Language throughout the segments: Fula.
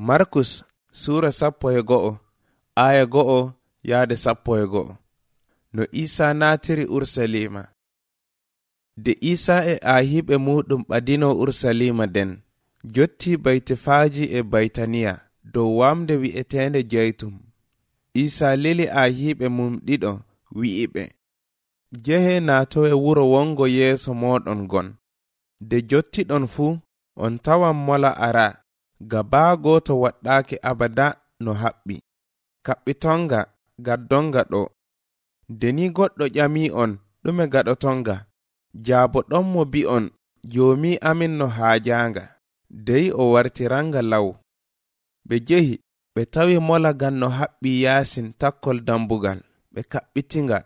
markus sura sappo e go'o aya go'o yahde sappo e go'o. No isa naatiri ursalima de isa e ahiɓe muɗum ɓadino ursalima den. Jotti baytefaaji e baytaniya dow wamde wi'etende jeytum. Isa leli ahiɓe mum ɗiɗo wi'iɓe. Jehe naato e wuro wongo yeeso moɗon gon. De jottiɗon fuu on tawan mola ara. gaba goto waɗɗake abada no haɓɓi. Kaɓɓitonga gaddonga ɗo. Deni goɗɗo ƴami on ɗume gaɗotonga. Jaabo ɗon mo bi on jomi amin no haajanga dey o wartiranga law. Ɓe jehi ɓe tawi molagal no haɓɓi yasin takkol dambugal ɓe kaɓɓitinga.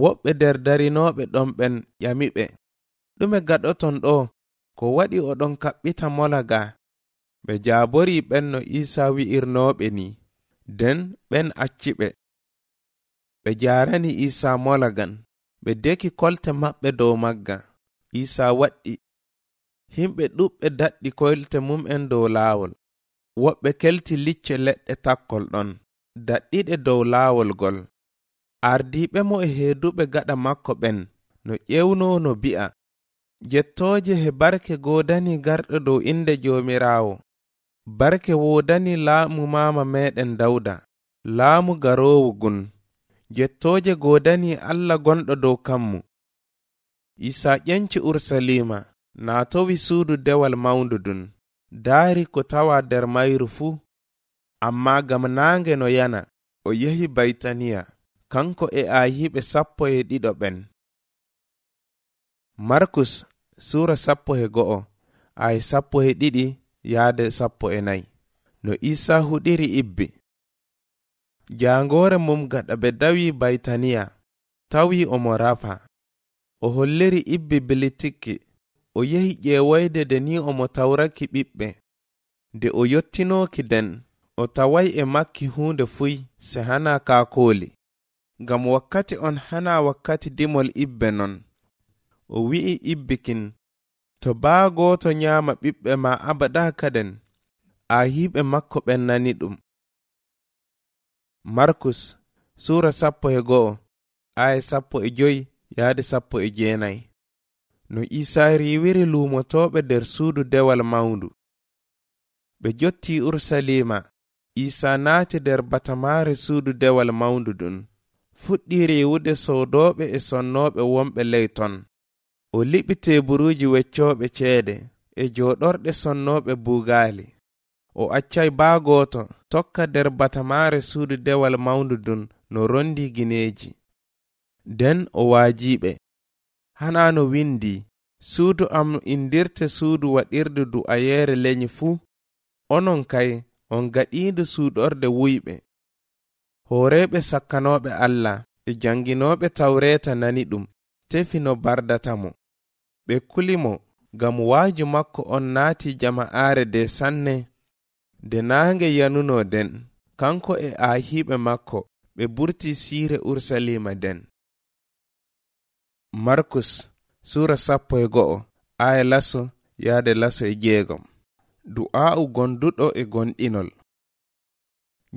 Woɓɓe nder darinoɓe ɗon ɓen ƴamiɓe ɗume gaɗoton ɗo ko waɗi oɗon kaɓɓita molaga. ɓe jaabori ɓen no isa wi'irnoɓe ni nden ɓen acciɓe ɓe. Jarani isa molagan ɓe deki kolte maɓɓe dow magga. Isa waɗɗi himɓe ɗuɓɓe daɗɗi kolte mum'en dow laawol. Woɓɓe kelti licce leɗɗe takkol ɗon daɗɗiɗe dow laawol gol. Ardiɓe mo e heeduɓe gaɗa makko ɓen no ƴewno no bi'a. Jettooje he barke godani garɗo dow inde joomiraawo. barke wodani laamu mama meɗen dawda laamu garowu gun. Jettooje godani allah gonɗo dow kammu. Isa ƴenci ursalima na towi suudu dewal mawndu dun. Daari ko tawa nder mayru fuu amma gam naange no yana o yehi baytaniya kanko e aayiɓe sappo e ɗiɗo ɓen. Markus sura sappo e go'o. Ay sappo e ɗiɗi. yahde sappo e nayi. No isa huɗiri ibbi jangore mum gaɗa ɓe dawi baytaniya tawi omo rafa o holliri ibbi bilitikki. O yehi ƴeewoyde de ni omo tawraki ɓiɓɓe. Nde o yottinoki den o taway e makki hunde fuy se hana kaakooli. Ngam wakkati on hana wakkati dimol ibbe non. O wi'i ibbikin to baa gooto nyaama ɓiɓɓe ma abada kaden a yiɓe makko ɓen nani ɗum. Markus sura sappo e go'o aya sappo e joyi yahde sappo e jeenayi. No isaa riwiri luumotoɓe nder suudu dewal mawndu. Ɓe jotti ursalima isaa naati nder batamaare suudu dewal mawndu ɗum fuɗɗi riwude sowdoɓe e sonnoɓe wonɓe ley ton o liɓi teburuji weccoɓe ceede e jooɗorɗe sonnoɓe buugaali. O accay baa gooto tokka nder batamaare suudu dewal mawndu ndun no rondi gineeji. Nden o waajiiɓe hana no windi suudu am indirte suudu waɗirdu du'ayeere leñi fuu onon kay on gaɗiindu suuɗorde wuyɓe. Hooreeɓe sakkanooɓe allah e jannginoɓe tawreta nani ɗum tefi no bardata mo. ɓe kulimo ngam waaju makko on naati jama'aare de sanne de naange yanuno den kanko e aahiiɓe makko ɓe burti siire ursalima den. Markus sura sappo e go'o aya laso yahde laso e jeegom. Du'a'u gonduɗo e gonɗinol.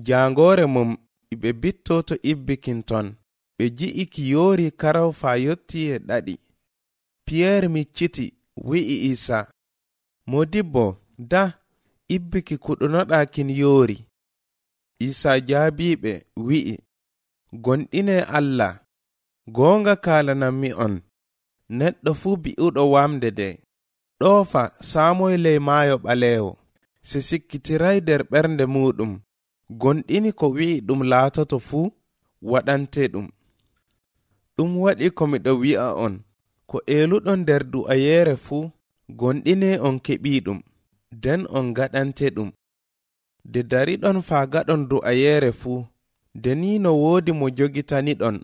Jaangoore mum ɓe bittoto ibbikinton ɓe ji'iki yoori karaw faa yotti e ɗaɗi. piyerre micciti wi'i iisa modibbo da ibbiki kuɗunoɗakin yoori. Isa jaabiɓe wi'i gonɗine allah goonga kaalanammi on. Neɗɗo fuu bi'uɗo wamde de. Ɗoofa saamoyley maayo ɓaleewo. Se sikkitiray nder ɓernde muɗum gonɗini ko wi'i ɗum laatoto fuu waɗante ɗum. Ɗum waɗi komiɗo wi'a on. ko eluɗon nder du'ayere fuu gonɗine on keɓi ɗum nden on gaɗante ɗum. De dariɗon faagaɗon du'ayere fuu de ni no woodi mo jogitaniɗon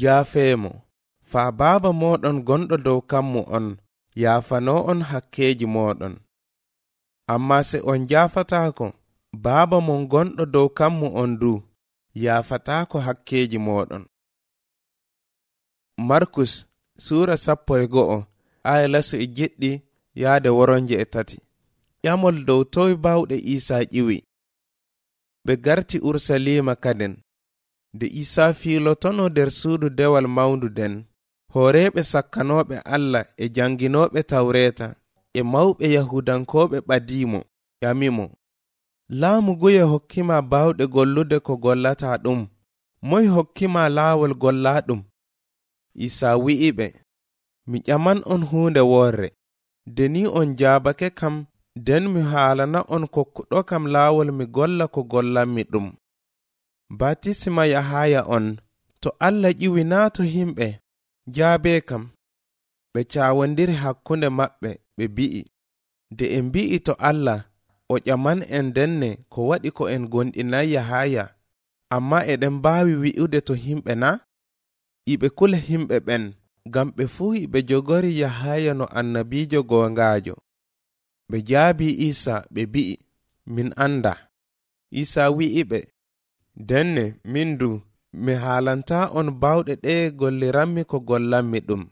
jaafeemo. Faa baaba moɗon gonɗo dow kammu on yaafano on hakkeeji moɗon amma se on jaafataako baaba mon gonɗo dow kammu on du yaafataako hakkeeji moɗon markus suura sappo e go'o aya laso e jeɗɗi yahde woronje e tati. Ƴamol dow toye baawɗe iisaa ƴiwi. Ɓe garti ursalima kaden. Nde isaa fiilotono nder suudu dewal mawndu nden hooreeɓe sakkanoɓe allah e janginoɓe tawreta e mawɓe yahudankoɓe ɓadiimo ƴamimo laamu goye hokkima baawɗe gollude ko gollata ɗum. Moy hokkima laawol gollaɗum isa wi'i ɓe. Mi ƴaman on hunde worre de ni on jabake kam nden mi haalana on kokkuɗo kam laawol mi golla ko gollanmi ɗum. Batisma yahaya on to allah ƴiwi naa to himɓe jaabe kam ɓe cawondiri hakkunde maɓɓe ɓe bi'i. De en mbi'i to allah o ƴaman en ndenne ko waɗi ko en gonɗinayi yahaya amma eɗen mbaawi wi'ude to himɓe na iɓe kula himɓe ɓen ngam ɓe fuu iɓe jogori yahaya no annabiijo goongaajo ɓe jaabi isa ɓe bi'i min annda. Isa wi'i ɓe denne min du mi haalanta on baawɗe ɗe golliranmi ko gollanmi ɗum.